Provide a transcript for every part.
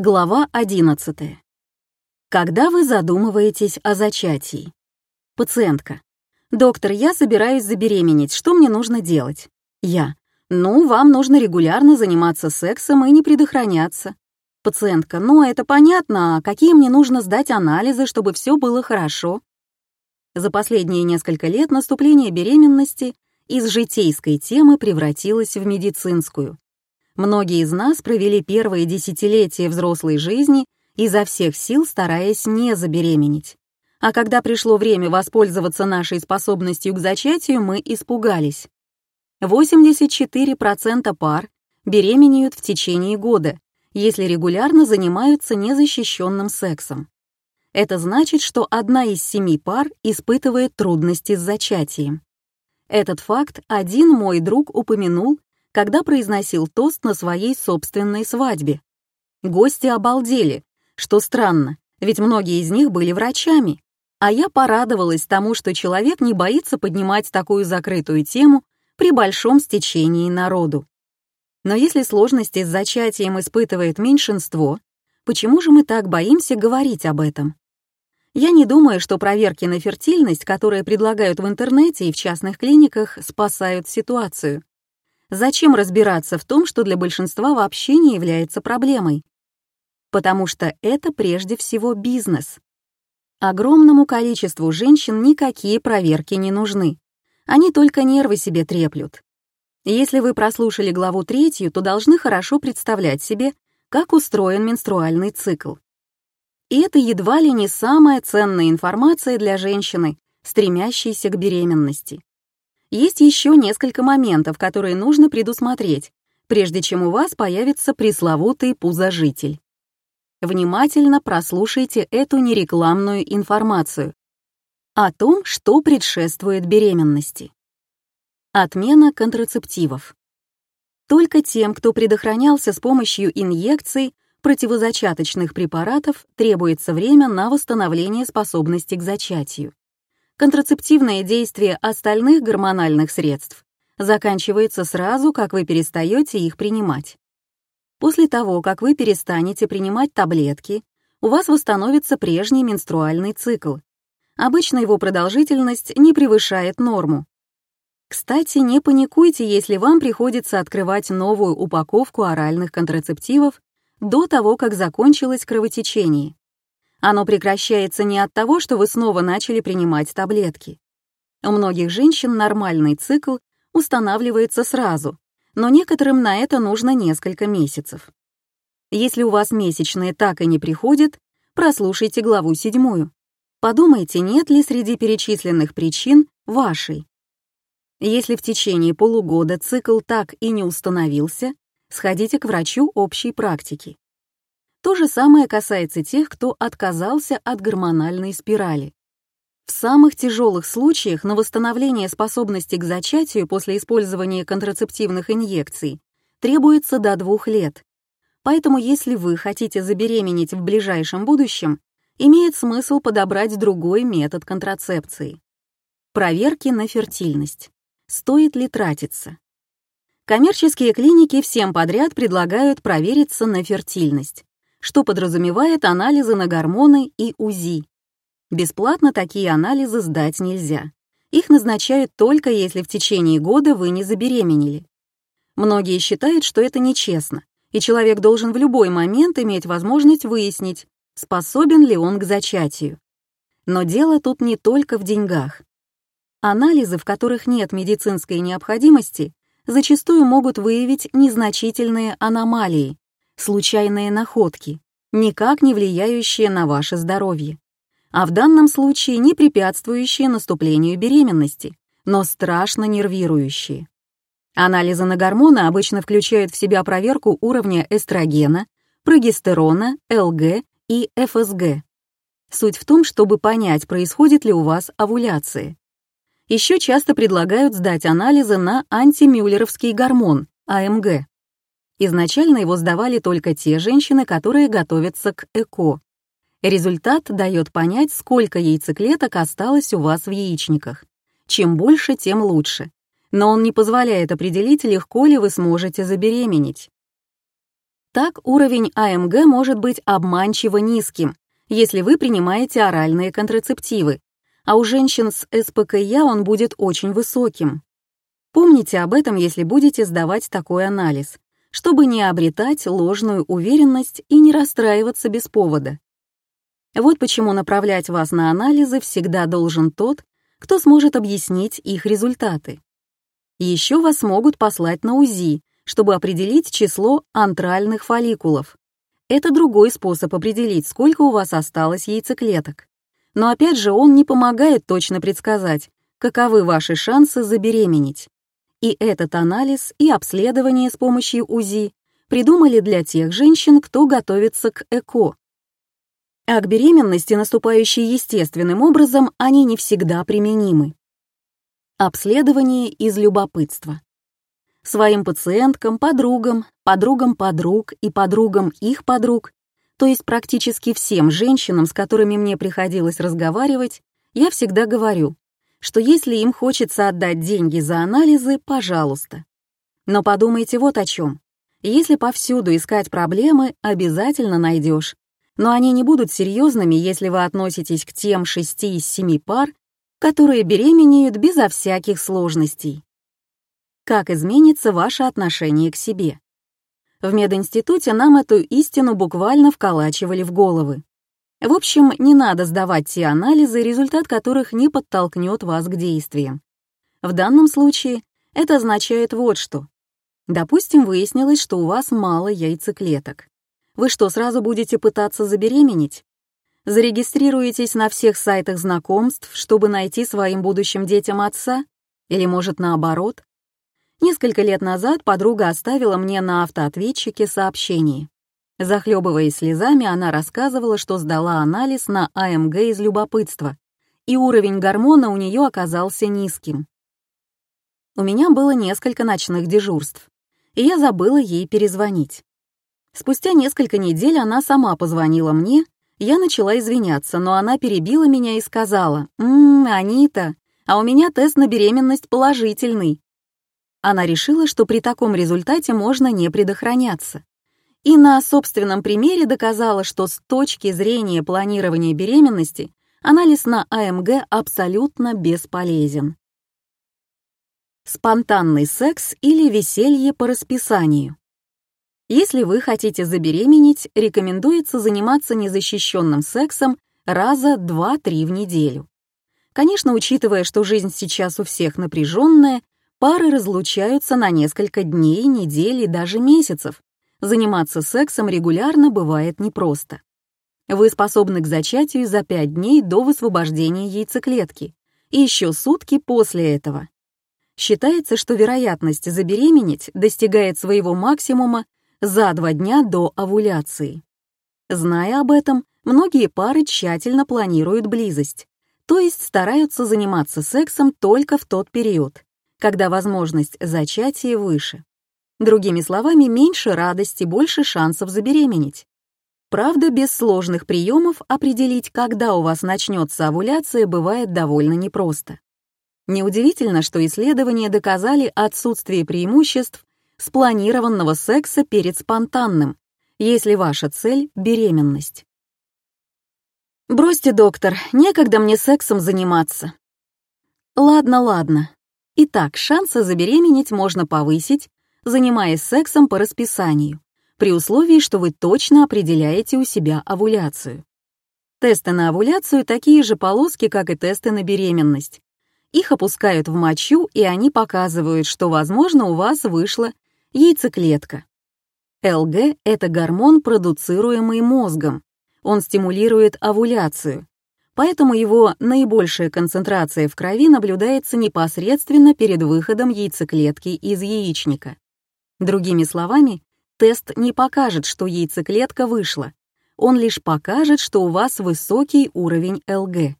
Глава 11. Когда вы задумываетесь о зачатии? Пациентка. Доктор, я собираюсь забеременеть, что мне нужно делать? Я. Ну, вам нужно регулярно заниматься сексом и не предохраняться. Пациентка. Ну, это понятно, а какие мне нужно сдать анализы, чтобы все было хорошо? За последние несколько лет наступление беременности из житейской темы превратилось в медицинскую. Многие из нас провели первые десятилетия взрослой жизни изо всех сил стараясь не забеременеть. А когда пришло время воспользоваться нашей способностью к зачатию, мы испугались. 84% пар беременеют в течение года, если регулярно занимаются незащищенным сексом. Это значит, что одна из семи пар испытывает трудности с зачатием. Этот факт один мой друг упомянул когда произносил тост на своей собственной свадьбе. Гости обалдели, что странно, ведь многие из них были врачами. А я порадовалась тому, что человек не боится поднимать такую закрытую тему при большом стечении народу. Но если сложности с зачатием испытывает меньшинство, почему же мы так боимся говорить об этом? Я не думаю, что проверки на фертильность, которые предлагают в интернете и в частных клиниках, спасают ситуацию. Зачем разбираться в том, что для большинства вообще не является проблемой? Потому что это прежде всего бизнес. Огромному количеству женщин никакие проверки не нужны. Они только нервы себе треплют. Если вы прослушали главу третью, то должны хорошо представлять себе, как устроен менструальный цикл. И это едва ли не самая ценная информация для женщины, стремящейся к беременности. Есть еще несколько моментов, которые нужно предусмотреть, прежде чем у вас появится пресловутый пузожитель. Внимательно прослушайте эту нерекламную информацию о том, что предшествует беременности. Отмена контрацептивов. Только тем, кто предохранялся с помощью инъекций противозачаточных препаратов, требуется время на восстановление способности к зачатию контрацептивное действие остальных гормональных средств заканчивается сразу, как вы перестаете их принимать. После того, как вы перестанете принимать таблетки, у вас восстановится прежний менструальный цикл. Обычно его продолжительность не превышает норму. Кстати, не паникуйте, если вам приходится открывать новую упаковку оральных контрацептивов до того, как закончилось кровотечение. Оно прекращается не от того, что вы снова начали принимать таблетки. У многих женщин нормальный цикл устанавливается сразу, но некоторым на это нужно несколько месяцев. Если у вас месячные так и не приходят, прослушайте главу седьмую. Подумайте, нет ли среди перечисленных причин вашей. Если в течение полугода цикл так и не установился, сходите к врачу общей практики. То же самое касается тех, кто отказался от гормональной спирали. В самых тяжелых случаях на восстановление способности к зачатию после использования контрацептивных инъекций требуется до двух лет. Поэтому если вы хотите забеременеть в ближайшем будущем, имеет смысл подобрать другой метод контрацепции. Проверки на фертильность. Стоит ли тратиться? Коммерческие клиники всем подряд предлагают провериться на фертильность что подразумевает анализы на гормоны и УЗИ. Бесплатно такие анализы сдать нельзя. Их назначают только если в течение года вы не забеременели. Многие считают, что это нечестно, и человек должен в любой момент иметь возможность выяснить, способен ли он к зачатию. Но дело тут не только в деньгах. Анализы, в которых нет медицинской необходимости, зачастую могут выявить незначительные аномалии, случайные находки, никак не влияющие на ваше здоровье, а в данном случае не препятствующие наступлению беременности, но страшно нервирующие. Анализы на гормоны обычно включают в себя проверку уровня эстрогена, прогестерона, ЛГ и ФСГ. Суть в том, чтобы понять, происходит ли у вас овуляция. Еще часто предлагают сдать анализы на антимюллеровский гормон, АМГ. Изначально его сдавали только те женщины, которые готовятся к ЭКО. Результат дает понять, сколько яйцеклеток осталось у вас в яичниках. Чем больше, тем лучше. Но он не позволяет определить, легко ли вы сможете забеременеть. Так уровень АМГ может быть обманчиво низким, если вы принимаете оральные контрацептивы, а у женщин с СПКЯ он будет очень высоким. Помните об этом, если будете сдавать такой анализ, чтобы не обретать ложную уверенность и не расстраиваться без повода. Вот почему направлять вас на анализы всегда должен тот, кто сможет объяснить их результаты. Еще вас могут послать на УЗИ, чтобы определить число антральных фолликулов. Это другой способ определить, сколько у вас осталось яйцеклеток. Но опять же, он не помогает точно предсказать, каковы ваши шансы забеременеть. И этот анализ и обследование с помощью УЗИ придумали для тех женщин, кто готовится к ЭКО. А к беременности, наступающей естественным образом, они не всегда применимы. Обследование из любопытства. Своим пациенткам, подругам, подругам подруг и подругам их подруг, то есть практически всем женщинам, с которыми мне приходилось разговаривать, я всегда говорю, что если им хочется отдать деньги за анализы, пожалуйста. Но подумайте вот о чем. Если повсюду искать проблемы, обязательно найдешь. Но они не будут серьезными, если вы относитесь к тем шести из семи пар, которые беременеют безо всяких сложностей. Как изменится ваше отношение к себе? В мединституте нам эту истину буквально вколачивали в головы. В общем, не надо сдавать те анализы, результат которых не подтолкнет вас к действиям. В данном случае это означает вот что. Допустим, выяснилось, что у вас мало яйцеклеток. Вы что, сразу будете пытаться забеременеть? Зарегистрируетесь на всех сайтах знакомств, чтобы найти своим будущим детям отца? Или, может, наоборот? Несколько лет назад подруга оставила мне на автоответчике сообщение. Захлебываясь слезами, она рассказывала, что сдала анализ на АМГ из любопытства, и уровень гормона у нее оказался низким. У меня было несколько ночных дежурств, и я забыла ей перезвонить. Спустя несколько недель она сама позвонила мне, я начала извиняться, но она перебила меня и сказала, «Ммм, Анита, а у меня тест на беременность положительный». Она решила, что при таком результате можно не предохраняться и на собственном примере доказала, что с точки зрения планирования беременности анализ на АМГ абсолютно бесполезен. Спонтанный секс или веселье по расписанию. Если вы хотите забеременеть, рекомендуется заниматься незащищенным сексом раза 2-3 в неделю. Конечно, учитывая, что жизнь сейчас у всех напряженная, пары разлучаются на несколько дней, недель и даже месяцев, заниматься сексом регулярно бывает непросто. Вы способны к зачатию за 5 дней до высвобождения яйцеклетки и еще сутки после этого. Считается, что вероятность забеременеть достигает своего максимума за 2 дня до овуляции. Зная об этом, многие пары тщательно планируют близость, то есть стараются заниматься сексом только в тот период, когда возможность зачатия выше. Другими словами, меньше радости, больше шансов забеременеть. Правда, без сложных приемов определить, когда у вас начнется овуляция, бывает довольно непросто. Неудивительно, что исследования доказали отсутствие преимуществ спланированного секса перед спонтанным, если ваша цель — беременность. «Бросьте, доктор, некогда мне сексом заниматься». Ладно, ладно. Итак, шансы забеременеть можно повысить, занимаясь сексом по расписанию, при условии, что вы точно определяете у себя овуляцию. Тесты на овуляцию такие же полоски, как и тесты на беременность. Их опускают в мочу, и они показывают, что, возможно, у вас вышла яйцеклетка. ЛГ — это гормон, продуцируемый мозгом. Он стимулирует овуляцию, поэтому его наибольшая концентрация в крови наблюдается непосредственно перед выходом яйцеклетки из яичника. Другими словами, тест не покажет, что яйцеклетка вышла. Он лишь покажет, что у вас высокий уровень ЛГ.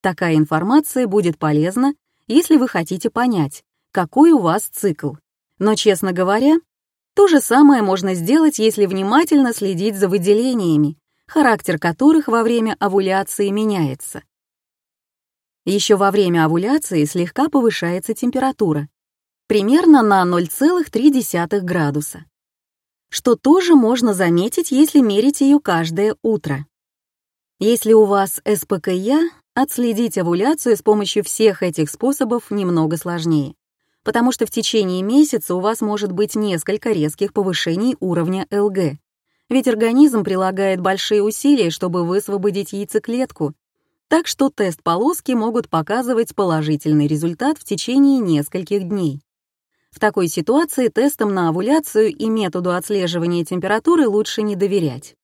Такая информация будет полезна, если вы хотите понять, какой у вас цикл. Но, честно говоря, то же самое можно сделать, если внимательно следить за выделениями, характер которых во время овуляции меняется. Еще во время овуляции слегка повышается температура, примерно на 0,3 градуса. что тоже можно заметить, если мерить ее каждое утро. Если у вас СПКЯ, отследить овуляцию с помощью всех этих способов немного сложнее, потому что в течение месяца у вас может быть несколько резких повышений уровня ЛГ, ведь организм прилагает большие усилия, чтобы высвободить яйцеклетку, так что тест-полоски могут показывать положительный результат в течение нескольких дней. В такой ситуации тестам на овуляцию и методу отслеживания температуры лучше не доверять.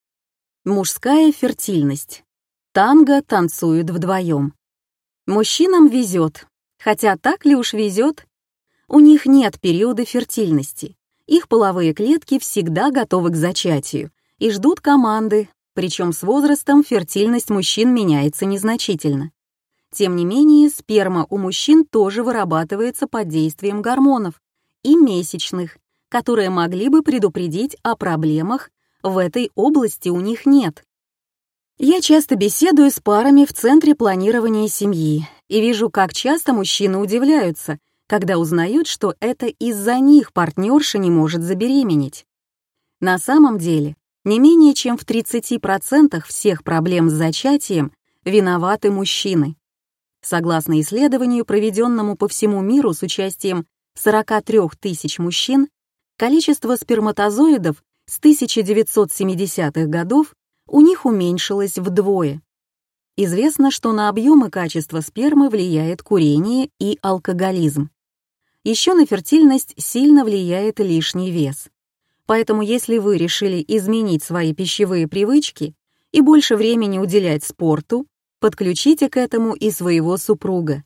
Мужская фертильность. Танго танцуют вдвоем. Мужчинам везет, хотя так ли уж везет? У них нет периода фертильности. Их половые клетки всегда готовы к зачатию и ждут команды, причем с возрастом фертильность мужчин меняется незначительно. Тем не менее, сперма у мужчин тоже вырабатывается под действием гормонов и месячных, которые могли бы предупредить о проблемах, в этой области у них нет. Я часто беседую с парами в Центре планирования семьи и вижу, как часто мужчины удивляются, когда узнают, что это из-за них партнерша не может забеременеть. На самом деле, не менее чем в 30% всех проблем с зачатием виноваты мужчины. Согласно исследованию, проведенному по всему миру с участием 43 тысяч мужчин, количество сперматозоидов с 1970-х годов у них уменьшилось вдвое. Известно, что на объем и качество спермы влияет курение и алкоголизм. Еще на фертильность сильно влияет лишний вес. Поэтому если вы решили изменить свои пищевые привычки и больше времени уделять спорту, подключите к этому и своего супруга.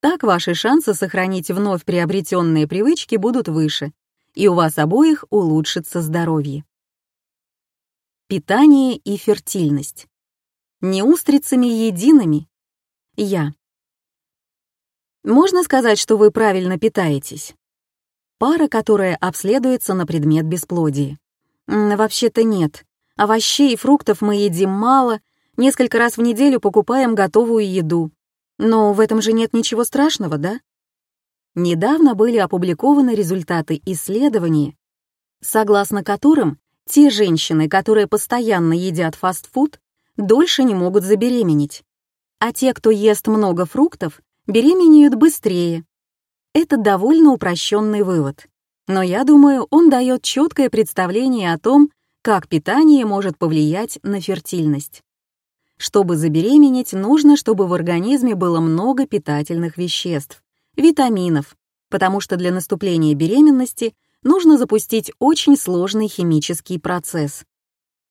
Так ваши шансы сохранить вновь приобретенные привычки будут выше, и у вас обоих улучшится здоровье. Питание и фертильность. Не устрицами едиными. Я. Можно сказать, что вы правильно питаетесь? Пара, которая обследуется на предмет бесплодия. Вообще-то нет. Овощей и фруктов мы едим мало, несколько раз в неделю покупаем готовую еду. Но в этом же нет ничего страшного, да? Недавно были опубликованы результаты исследования, согласно которым те женщины, которые постоянно едят фастфуд, дольше не могут забеременеть. А те, кто ест много фруктов, беременеют быстрее, это довольно упрощенный вывод, но я думаю, он дает четкое представление о том, как питание может повлиять на фертильность. Чтобы забеременеть, нужно, чтобы в организме было много питательных веществ, витаминов, потому что для наступления беременности нужно запустить очень сложный химический процесс.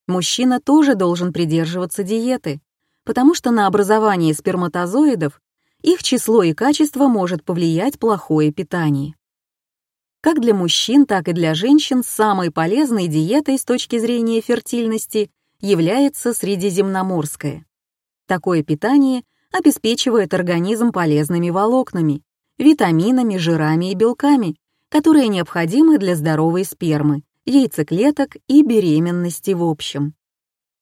Мужчина тоже должен придерживаться диеты, потому что на образование сперматозоидов их число и качество может повлиять плохое питание. Как для мужчин, так и для женщин самой полезной диетой с точки зрения фертильности является средиземноморская. Такое питание обеспечивает организм полезными волокнами, витаминами, жирами и белками, которые необходимы для здоровой спермы, яйцеклеток и беременности в общем.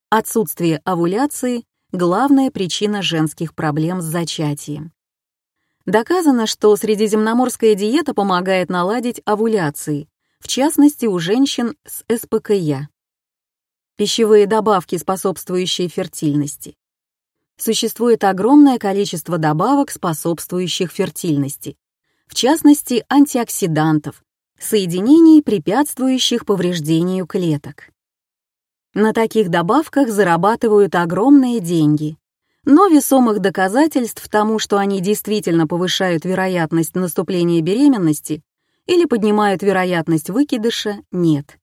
Отсутствие овуляции главная причина женских проблем с зачатием. Доказано, что средиземноморская диета помогает наладить овуляции, в частности у женщин с СПКЯ. Пищевые добавки, способствующие фертильности. Существует огромное количество добавок, способствующих фертильности, в частности антиоксидантов, соединений, препятствующих повреждению клеток. На таких добавках зарабатывают огромные деньги. Но весомых доказательств тому, что они действительно повышают вероятность наступления беременности или поднимают вероятность выкидыша, нет.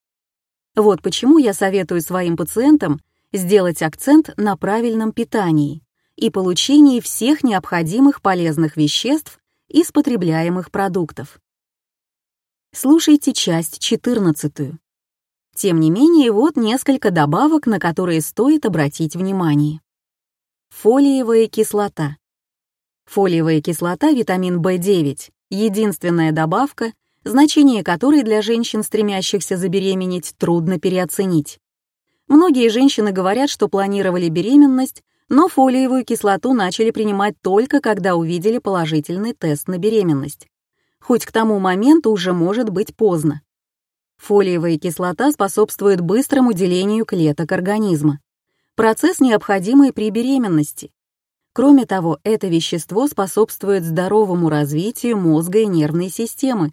Вот почему я советую своим пациентам сделать акцент на правильном питании и получении всех необходимых полезных веществ из потребляемых продуктов. Слушайте часть 14. Тем не менее, вот несколько добавок, на которые стоит обратить внимание. Фолиевая кислота. Фолиевая кислота, витамин В9, единственная добавка, значение которой для женщин, стремящихся забеременеть, трудно переоценить. Многие женщины говорят, что планировали беременность, но фолиевую кислоту начали принимать только когда увидели положительный тест на беременность. Хоть к тому моменту уже может быть поздно. Фолиевая кислота способствует быстрому делению клеток организма. Процесс, необходимый при беременности. Кроме того, это вещество способствует здоровому развитию мозга и нервной системы,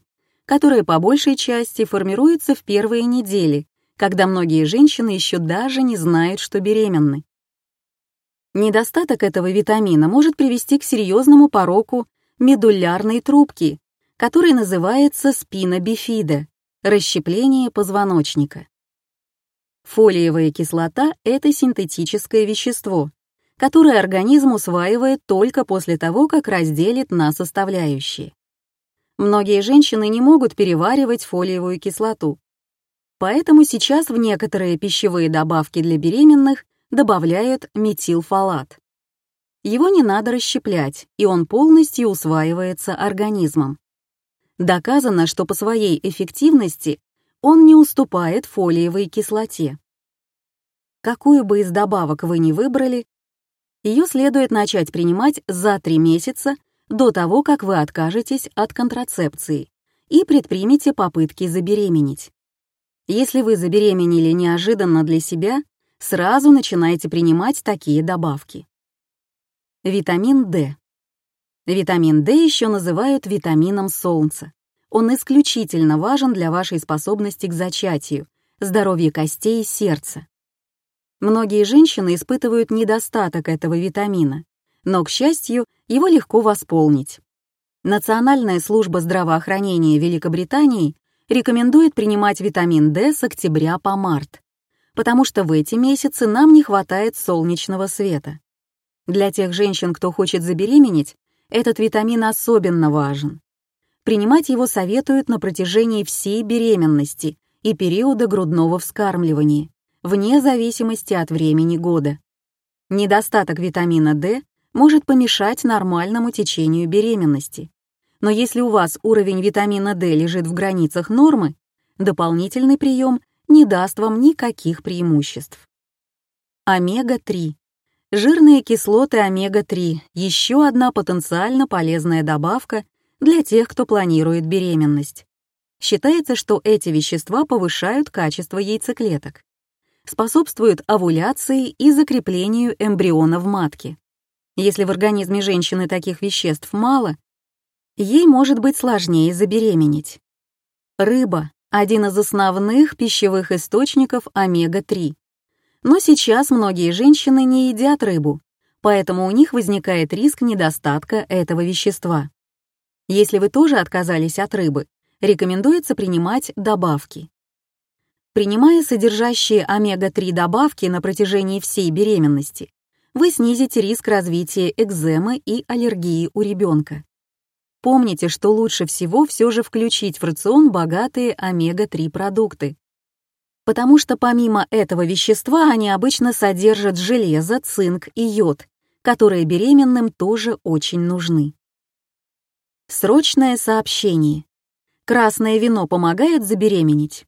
которая по большей части формируется в первые недели, когда многие женщины еще даже не знают, что беременны. Недостаток этого витамина может привести к серьезному пороку медулярной трубки, который называется спина бифида — расщепление позвоночника. Фолиевая кислота — это синтетическое вещество, которое организм усваивает только после того, как разделит на составляющие. Многие женщины не могут переваривать фолиевую кислоту. Поэтому сейчас в некоторые пищевые добавки для беременных добавляют метилфолат. Его не надо расщеплять, и он полностью усваивается организмом. Доказано, что по своей эффективности он не уступает фолиевой кислоте. Какую бы из добавок вы ни выбрали, ее следует начать принимать за 3 месяца до того, как вы откажетесь от контрацепции и предпримете попытки забеременеть. Если вы забеременели неожиданно для себя, сразу начинайте принимать такие добавки. Витамин D. Витамин D еще называют витамином солнца. Он исключительно важен для вашей способности к зачатию, здоровья костей и сердца. Многие женщины испытывают недостаток этого витамина, но, к счастью, его легко восполнить. Национальная служба здравоохранения Великобритании рекомендует принимать витамин D с октября по март, потому что в эти месяцы нам не хватает солнечного света. Для тех женщин, кто хочет забеременеть, этот витамин особенно важен. Принимать его советуют на протяжении всей беременности и периода грудного вскармливания, вне зависимости от времени года. Недостаток витамина D может помешать нормальному течению беременности. Но если у вас уровень витамина D лежит в границах нормы, дополнительный прием не даст вам никаких преимуществ. Омега-3. Жирные кислоты омега-3 — еще одна потенциально полезная добавка для тех, кто планирует беременность. Считается, что эти вещества повышают качество яйцеклеток, способствуют овуляции и закреплению эмбриона в матке. Если в организме женщины таких веществ мало, ей может быть сложнее забеременеть. Рыба — один из основных пищевых источников омега-3. Но сейчас многие женщины не едят рыбу, поэтому у них возникает риск недостатка этого вещества. Если вы тоже отказались от рыбы, рекомендуется принимать добавки. Принимая содержащие омега-3 добавки на протяжении всей беременности, вы снизите риск развития экземы и аллергии у ребенка. Помните, что лучше всего все же включить в рацион богатые омега-3 продукты. Потому что помимо этого вещества они обычно содержат железо, цинк и йод, которые беременным тоже очень нужны. Срочное сообщение. Красное вино помогает забеременеть?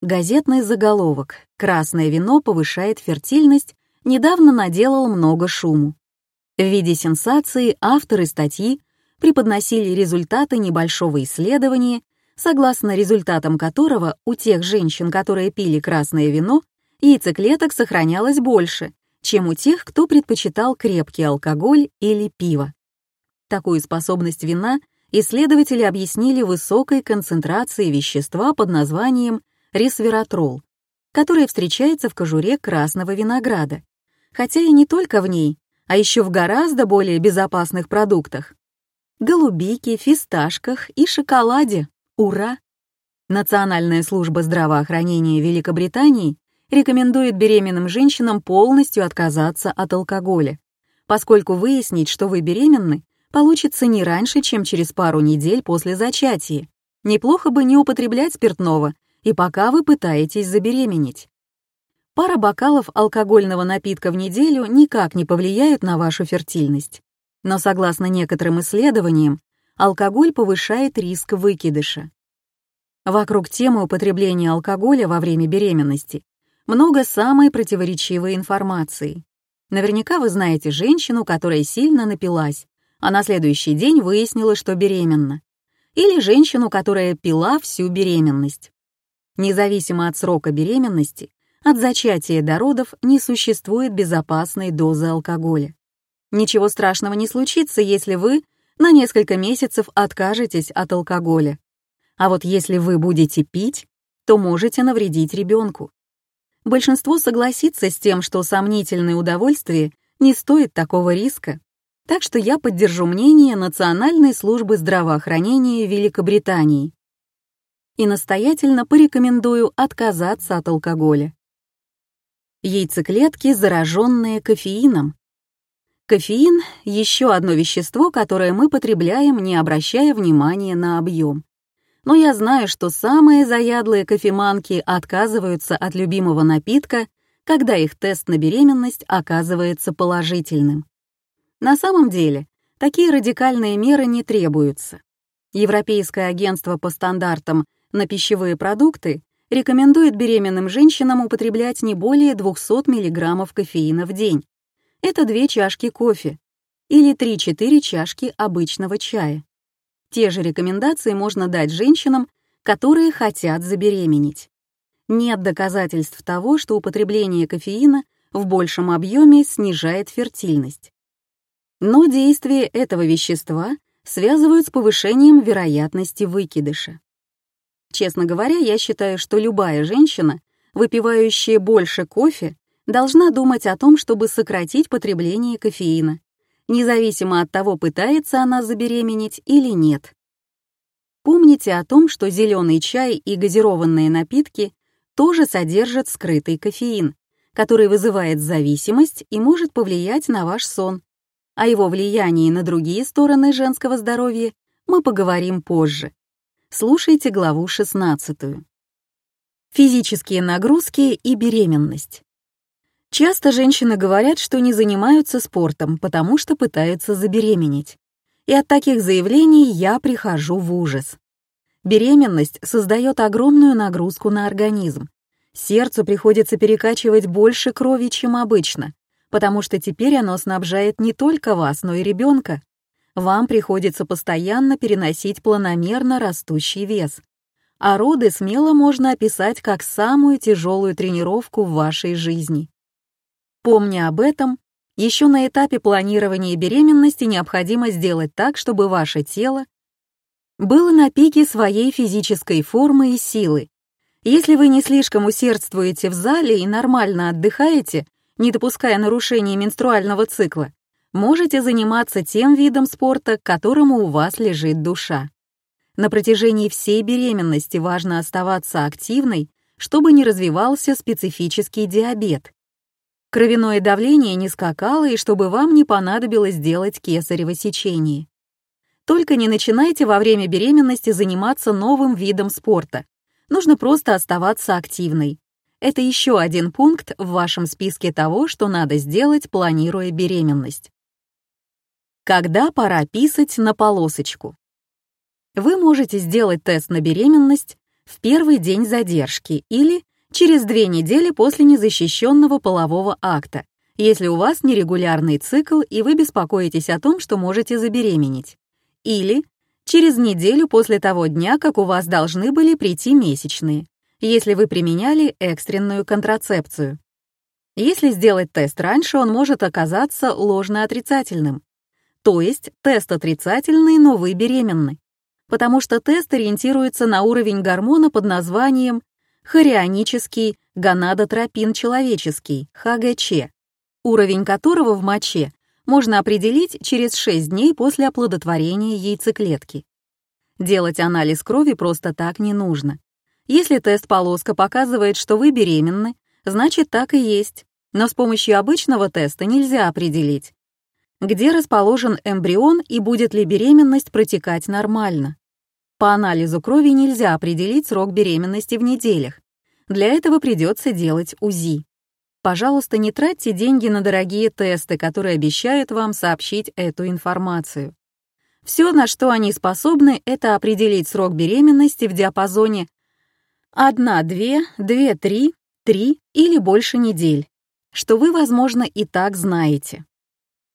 Газетный заголовок «Красное вино повышает фертильность недавно наделал много шуму. В виде сенсации авторы статьи преподносили результаты небольшого исследования, согласно результатам которого у тех женщин, которые пили красное вино, яйцеклеток сохранялось больше, чем у тех, кто предпочитал крепкий алкоголь или пиво. Такую способность вина исследователи объяснили высокой концентрацией вещества под названием ресвератрол, который встречается в кожуре красного винограда, хотя и не только в ней, а еще в гораздо более безопасных продуктах. Голубике, фисташках и шоколаде. Ура! Национальная служба здравоохранения Великобритании рекомендует беременным женщинам полностью отказаться от алкоголя, поскольку выяснить, что вы беременны, получится не раньше, чем через пару недель после зачатия. Неплохо бы не употреблять спиртного, и пока вы пытаетесь забеременеть. Пара бокалов алкогольного напитка в неделю никак не повлияют на вашу фертильность. Но согласно некоторым исследованиям, алкоголь повышает риск выкидыша. Вокруг темы употребления алкоголя во время беременности много самой противоречивой информации. Наверняка вы знаете женщину, которая сильно напилась, а на следующий день выяснила, что беременна. Или женщину, которая пила всю беременность. Независимо от срока беременности, от зачатия до родов не существует безопасной дозы алкоголя. Ничего страшного не случится, если вы на несколько месяцев откажетесь от алкоголя. А вот если вы будете пить, то можете навредить ребенку. Большинство согласится с тем, что сомнительное удовольствие не стоит такого риска, так что я поддержу мнение Национальной службы здравоохранения Великобритании и настоятельно порекомендую отказаться от алкоголя. Яйцеклетки, зараженные кофеином. Кофеин — еще одно вещество, которое мы потребляем, не обращая внимания на объем. Но я знаю, что самые заядлые кофеманки отказываются от любимого напитка, когда их тест на беременность оказывается положительным. На самом деле, такие радикальные меры не требуются. Европейское агентство по стандартам на пищевые продукты рекомендует беременным женщинам употреблять не более 200 мг кофеина в день. Это две чашки кофе или 3-4 чашки обычного чая. Те же рекомендации можно дать женщинам, которые хотят забеременеть. Нет доказательств того, что употребление кофеина в большем объеме снижает фертильность. Но действие этого вещества связывают с повышением вероятности выкидыша. Честно говоря, я считаю, что любая женщина, выпивающая больше кофе, должна думать о том, чтобы сократить потребление кофеина, независимо от того, пытается она забеременеть или нет. Помните о том, что зеленый чай и газированные напитки тоже содержат скрытый кофеин, который вызывает зависимость и может повлиять на ваш сон. О его влиянии на другие стороны женского здоровья мы поговорим позже слушайте главу 16. Физические нагрузки и беременность. Часто женщины говорят, что не занимаются спортом, потому что пытаются забеременеть. И от таких заявлений я прихожу в ужас. Беременность создает огромную нагрузку на организм. Сердцу приходится перекачивать больше крови, чем обычно, потому что теперь оно снабжает не только вас, но и ребенка вам приходится постоянно переносить планомерно растущий вес. А роды смело можно описать как самую тяжелую тренировку в вашей жизни. Помня об этом, еще на этапе планирования беременности необходимо сделать так, чтобы ваше тело было на пике своей физической формы и силы. Если вы не слишком усердствуете в зале и нормально отдыхаете, не допуская нарушений менструального цикла, можете заниматься тем видом спорта, к которому у вас лежит душа. На протяжении всей беременности важно оставаться активной, чтобы не развивался специфический диабет. Кровяное давление не скакало и чтобы вам не понадобилось делать кесарево сечение. Только не начинайте во время беременности заниматься новым видом спорта. Нужно просто оставаться активной. Это еще один пункт в вашем списке того, что надо сделать, планируя беременность. Когда пора писать на полосочку? Вы можете сделать тест на беременность в первый день задержки или через две недели после незащищенного полового акта, если у вас нерегулярный цикл и вы беспокоитесь о том, что можете забеременеть. Или через неделю после того дня, как у вас должны были прийти месячные, если вы применяли экстренную контрацепцию. Если сделать тест раньше, он может оказаться ложно-отрицательным, то есть тест отрицательный, но вы беременны. Потому что тест ориентируется на уровень гормона под названием хорионический гонадотропин человеческий, ХГЧ, уровень которого в моче можно определить через 6 дней после оплодотворения яйцеклетки. Делать анализ крови просто так не нужно. Если тест-полоска показывает, что вы беременны, значит так и есть. Но с помощью обычного теста нельзя определить, где расположен эмбрион и будет ли беременность протекать нормально. По анализу крови нельзя определить срок беременности в неделях. Для этого придется делать УЗИ. Пожалуйста, не тратьте деньги на дорогие тесты, которые обещают вам сообщить эту информацию. Все, на что они способны, это определить срок беременности в диапазоне 1-2, 2-3, 3 или больше недель, что вы, возможно, и так знаете.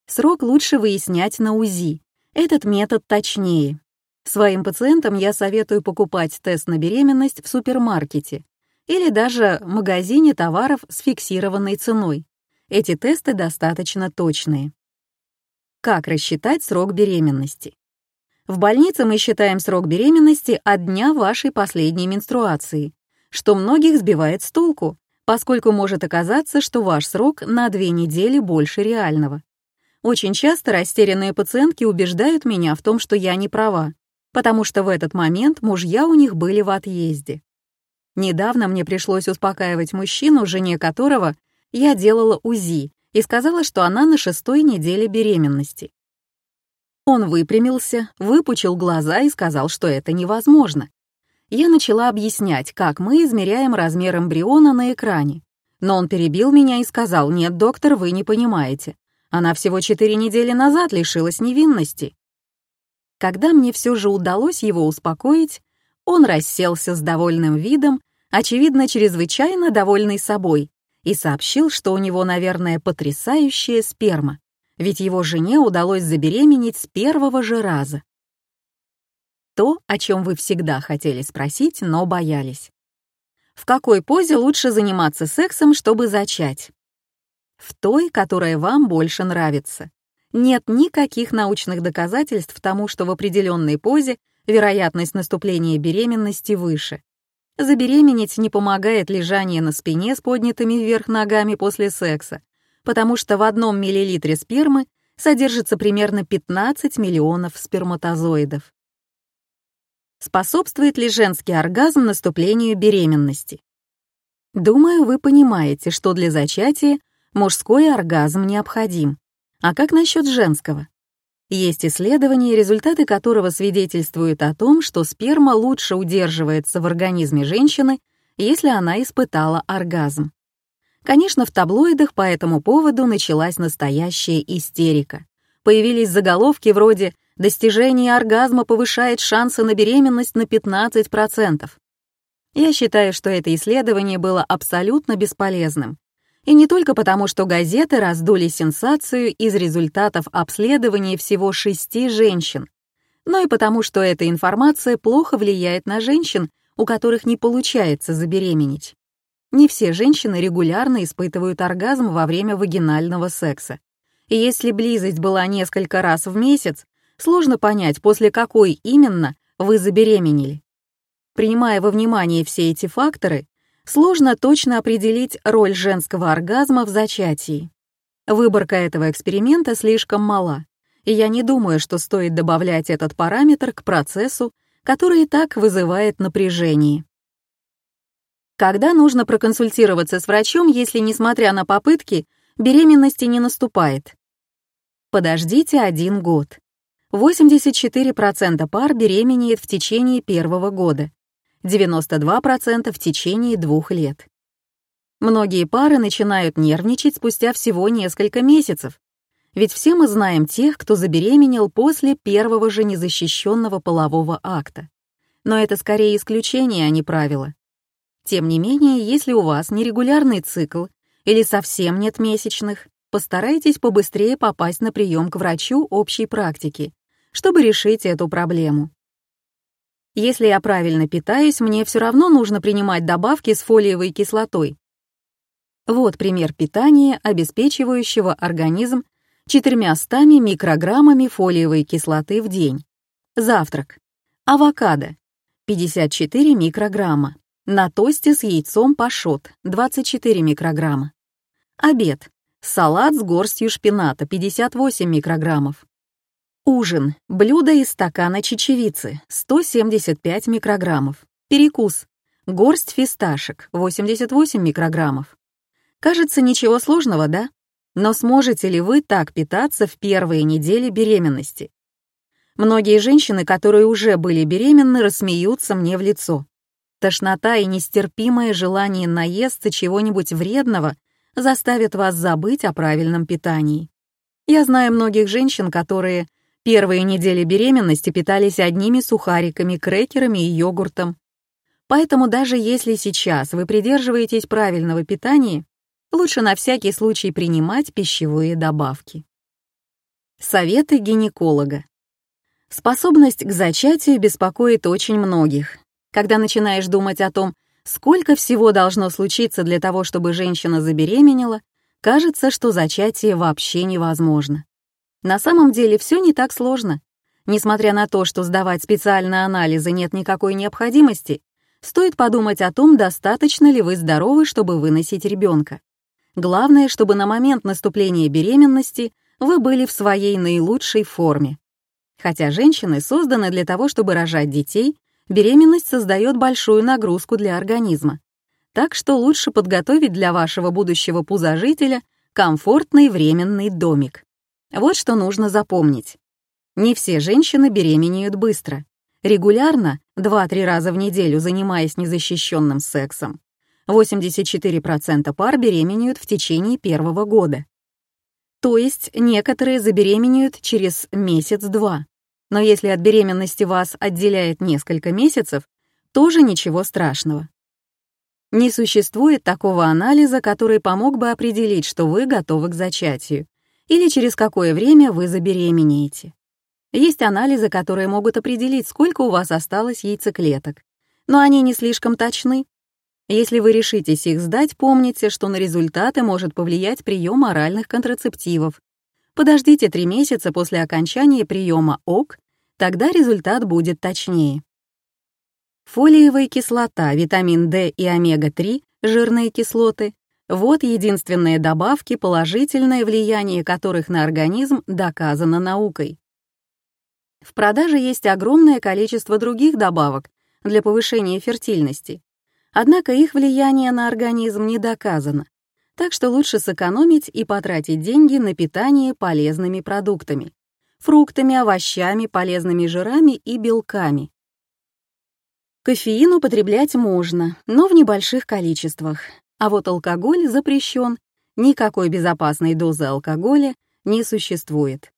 Срок лучше выяснять на УЗИ. Этот метод точнее. Своим пациентам я советую покупать тест на беременность в супермаркете, или даже магазине товаров с фиксированной ценой. Эти тесты достаточно точные. Как рассчитать срок беременности? В больнице мы считаем срок беременности от дня вашей последней менструации, что многих сбивает с толку, поскольку может оказаться, что ваш срок на две недели больше реального. Очень часто растерянные пациентки убеждают меня в том, что я не права, потому что в этот момент мужья у них были в отъезде. Недавно мне пришлось успокаивать мужчину, жене которого я делала УЗИ, и сказала, что она на шестой неделе беременности. Он выпрямился, выпучил глаза и сказал, что это невозможно. Я начала объяснять, как мы измеряем размер эмбриона на экране. Но он перебил меня и сказал, «Нет, доктор, вы не понимаете. Она всего четыре недели назад лишилась невинности». Когда мне все же удалось его успокоить, он расселся с довольным видом, очевидно, чрезвычайно довольный собой, и сообщил, что у него, наверное, потрясающая сперма, ведь его жене удалось забеременеть с первого же раза. То, о чем вы всегда хотели спросить, но боялись. В какой позе лучше заниматься сексом, чтобы зачать? В той, которая вам больше нравится. Нет никаких научных доказательств тому, что в определенной позе вероятность наступления беременности выше. Забеременеть не помогает лежание на спине с поднятыми вверх ногами после секса, потому что в одном миллилитре спермы содержится примерно 15 миллионов сперматозоидов. Способствует ли женский оргазм наступлению беременности? Думаю, вы понимаете, что для зачатия мужской оргазм необходим. А как насчет женского? Есть исследование, результаты которого свидетельствуют о том, что сперма лучше удерживается в организме женщины, если она испытала оргазм. Конечно, в таблоидах по этому поводу началась настоящая истерика. Появились заголовки вроде «Достижение оргазма повышает шансы на беременность на 15%». Я считаю, что это исследование было абсолютно бесполезным. И не только потому, что газеты раздули сенсацию из результатов обследования всего шести женщин, но и потому, что эта информация плохо влияет на женщин, у которых не получается забеременеть. Не все женщины регулярно испытывают оргазм во время вагинального секса. И если близость была несколько раз в месяц, сложно понять, после какой именно вы забеременели. Принимая во внимание все эти факторы, сложно точно определить роль женского оргазма в зачатии. Выборка этого эксперимента слишком мала, и я не думаю, что стоит добавлять этот параметр к процессу, который и так вызывает напряжение. Когда нужно проконсультироваться с врачом, если, несмотря на попытки, беременности не наступает? Подождите один год. 84% пар беременеет в течение первого года, 92% в течение двух лет. Многие пары начинают нервничать спустя всего несколько месяцев, ведь все мы знаем тех, кто забеременел после первого же незащищенного полового акта. Но это скорее исключение, а не правило. Тем не менее, если у вас нерегулярный цикл или совсем нет месячных, постарайтесь побыстрее попасть на прием к врачу общей практики, чтобы решить эту проблему. Если я правильно питаюсь, мне все равно нужно принимать добавки с фолиевой кислотой. Вот пример питания, обеспечивающего организм 400 микрограммами фолиевой кислоты в день. Завтрак. Авокадо. 54 микрограмма. На тосте с яйцом пашот. 24 микрограмма. Обед. Салат с горстью шпината. 58 микрограммов. Ужин. Блюдо из стакана чечевицы, 175 микрограммов. Перекус. Горсть фисташек, 88 микрограммов. Кажется, ничего сложного, да? Но сможете ли вы так питаться в первые недели беременности? Многие женщины, которые уже были беременны, рассмеются мне в лицо. Тошнота и нестерпимое желание наесться чего-нибудь вредного заставят вас забыть о правильном питании. Я знаю многих женщин, которые Первые недели беременности питались одними сухариками, крекерами и йогуртом. Поэтому даже если сейчас вы придерживаетесь правильного питания, лучше на всякий случай принимать пищевые добавки. Советы гинеколога. Способность к зачатию беспокоит очень многих. Когда начинаешь думать о том, Сколько всего должно случиться для того, чтобы женщина забеременела, кажется, что зачатие вообще невозможно. На самом деле все не так сложно. Несмотря на то, что сдавать специальные анализы нет никакой необходимости, стоит подумать о том, достаточно ли вы здоровы, чтобы выносить ребенка. Главное, чтобы на момент наступления беременности вы были в своей наилучшей форме. Хотя женщины созданы для того, чтобы рожать детей, беременность создает большую нагрузку для организма. Так что лучше подготовить для вашего будущего пузожителя комфортный временный домик. Вот что нужно запомнить. Не все женщины беременеют быстро. Регулярно, 2-3 раза в неделю занимаясь незащищенным сексом, 84% пар беременеют в течение первого года. То есть некоторые забеременеют через месяц-два. Но если от беременности вас отделяет несколько месяцев, тоже ничего страшного. Не существует такого анализа, который помог бы определить, что вы готовы к зачатию, или через какое время вы забеременеете. Есть анализы, которые могут определить, сколько у вас осталось яйцеклеток, но они не слишком точны. Если вы решитесь их сдать, помните, что на результаты может повлиять прием оральных контрацептивов. Подождите три месяца после окончания приема ОК, тогда результат будет точнее. Фолиевая кислота, витамин D и омега-3, жирные кислоты — вот единственные добавки, положительное влияние которых на организм доказано наукой. В продаже есть огромное количество других добавок для повышения фертильности, однако их влияние на организм не доказано, так что лучше сэкономить и потратить деньги на питание полезными продуктами — фруктами, овощами, полезными жирами и белками. Кофеин употреблять можно, но в небольших количествах, а вот алкоголь запрещен, никакой безопасной дозы алкоголя не существует.